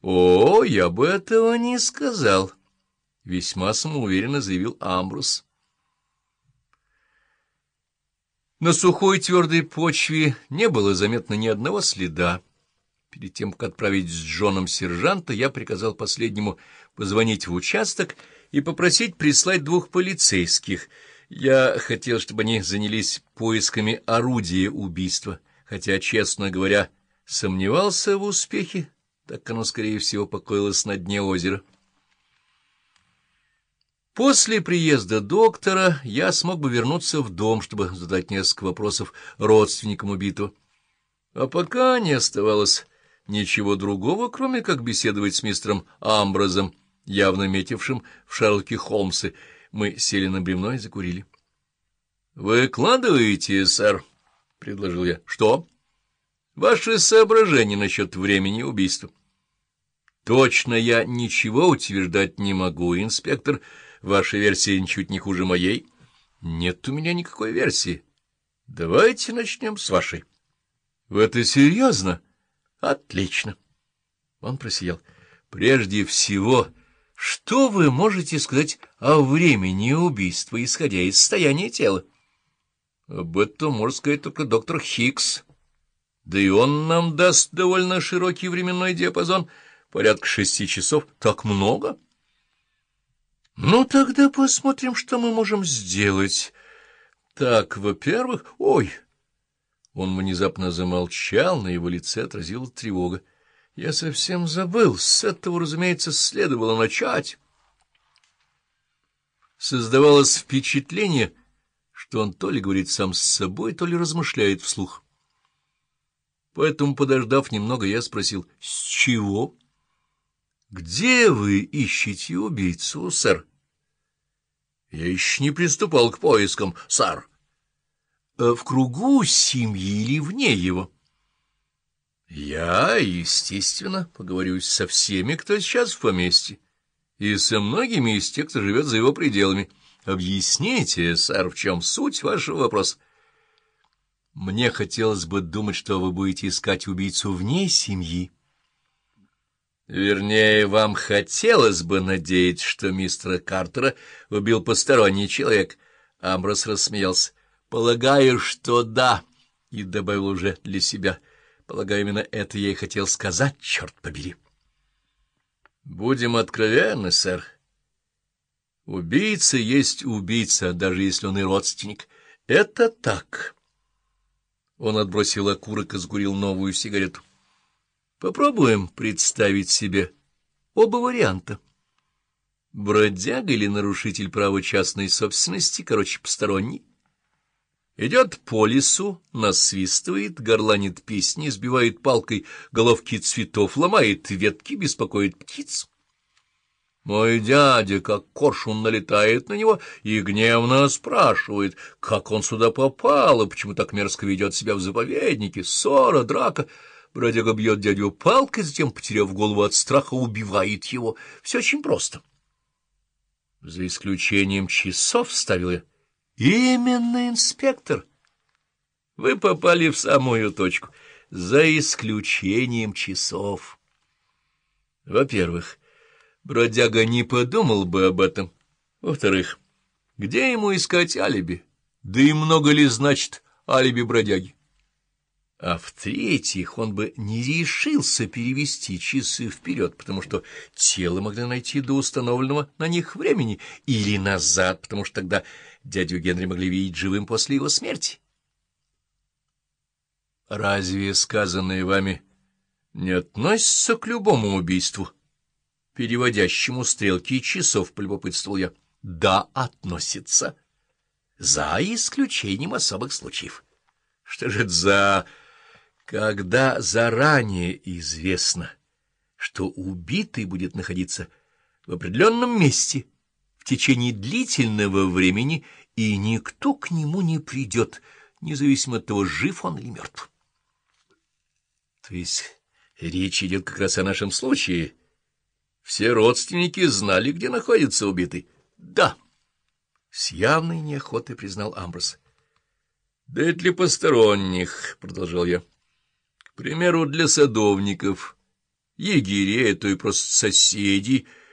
— О, я бы этого не сказал, — весьма самоуверенно заявил Амбрус. На сухой твердой почве не было заметно ни одного следа. Перед тем, как отправить с Джоном сержанта, я приказал последнему позвонить в участок и попросить прислать двух полицейских. Я хотел, чтобы они занялись поисками орудия убийства, хотя, честно говоря, сомневался в успехе, так оно, скорее всего, покоилось на дне озера. После приезда доктора я смог бы вернуться в дом, чтобы задать несколько вопросов родственникам убитого. А пока не оставалось ничего другого, кроме как беседовать с мистером Амброзом, явно метившим в Шерлоке Холмсы. Мы сели на бревно и закурили. — Выкладываете, сэр? — предложил я. — Что? — Ваши соображения насчет времени убийства. — Точно я ничего утверждать не могу, инспектор. Ваша версия ничуть не хуже моей. — Нет у меня никакой версии. Давайте начнем с вашей. — Вы это серьезно? — Отлично. Он просиял. Прежде всего, что вы можете сказать о времени убийства, исходя из состояния тела? Об этом может сказать только доктор Хикс. Да и он нам даст довольно широкий временной диапазон, порядка шести часов. Так много? Ну, тогда посмотрим, что мы можем сделать. Так, во-первых... Ой... Он внезапно замолчал, на его лице отразила тревога. Я совсем забыл, с этого, разумеется, следовало начать. Создавалось впечатление, что он то ли говорит сам с собой, то ли размышляет вслух. Поэтому, подождав немного, я спросил, — С чего? — Где вы ищете убийцу, сэр? — Я еще не приступал к поискам, сэр. Э, в кругу семьи или вне его? Я, естественно, поговорю со всеми, кто сейчас в поместье, и со многими из тех, кто живет за его пределами. Объясните, сэр, в чем суть вашего вопроса? Мне хотелось бы думать, что вы будете искать убийцу вне семьи. Вернее, вам хотелось бы надеяться, что мистера Картера убил посторонний человек. Амброс рассмеялся. Полагаю, что да, — и добавил уже для себя. Полагаю, именно это я и хотел сказать, черт побери. Будем откровенны, сэр. Убийца есть убийца, даже если он и родственник. Это так. Он отбросил окурок и сгурил новую сигарету. Попробуем представить себе оба варианта. Бродяга или нарушитель права частной собственности, короче, посторонний, Идет по лесу, насвистывает, горланит песни, сбивает палкой головки цветов, ломает ветки, беспокоит птиц. Мой дядя, как коршун, налетает на него и гневно спрашивает, как он сюда попал и почему так мерзко ведет себя в заповеднике. Ссора, драка. Бродяга бьет дядю палкой, затем, потеряв голову от страха, убивает его. Все очень просто. За исключением часов, — ставил я, Именно инспектор. Вы попали в самую точку, за исключением часов. Во-первых, бродяга не подумал бы об этом. Во-вторых, где ему искать алиби? Да и много ли значит алиби бродяги? А в-третьих, он бы не решился перевести часы вперед, потому что тело могли найти до установленного на них времени, или назад, потому что тогда дядю Генри могли видеть живым после его смерти. Разве сказанное вами не относится к любому убийству, переводящему стрелки часов, полюбопытствовал я? Да, относится, за исключением особых случаев. Что же это за когда заранее известно, что убитый будет находиться в определенном месте в течение длительного времени, и никто к нему не придет, независимо от того, жив он или мертв. То есть речь идет как раз о нашем случае. Все родственники знали, где находится убитый. Да, с явной неохотой признал Амброс. — Да это для посторонних, — продолжал я примеру, для садовников егерей, а то и просто соседи,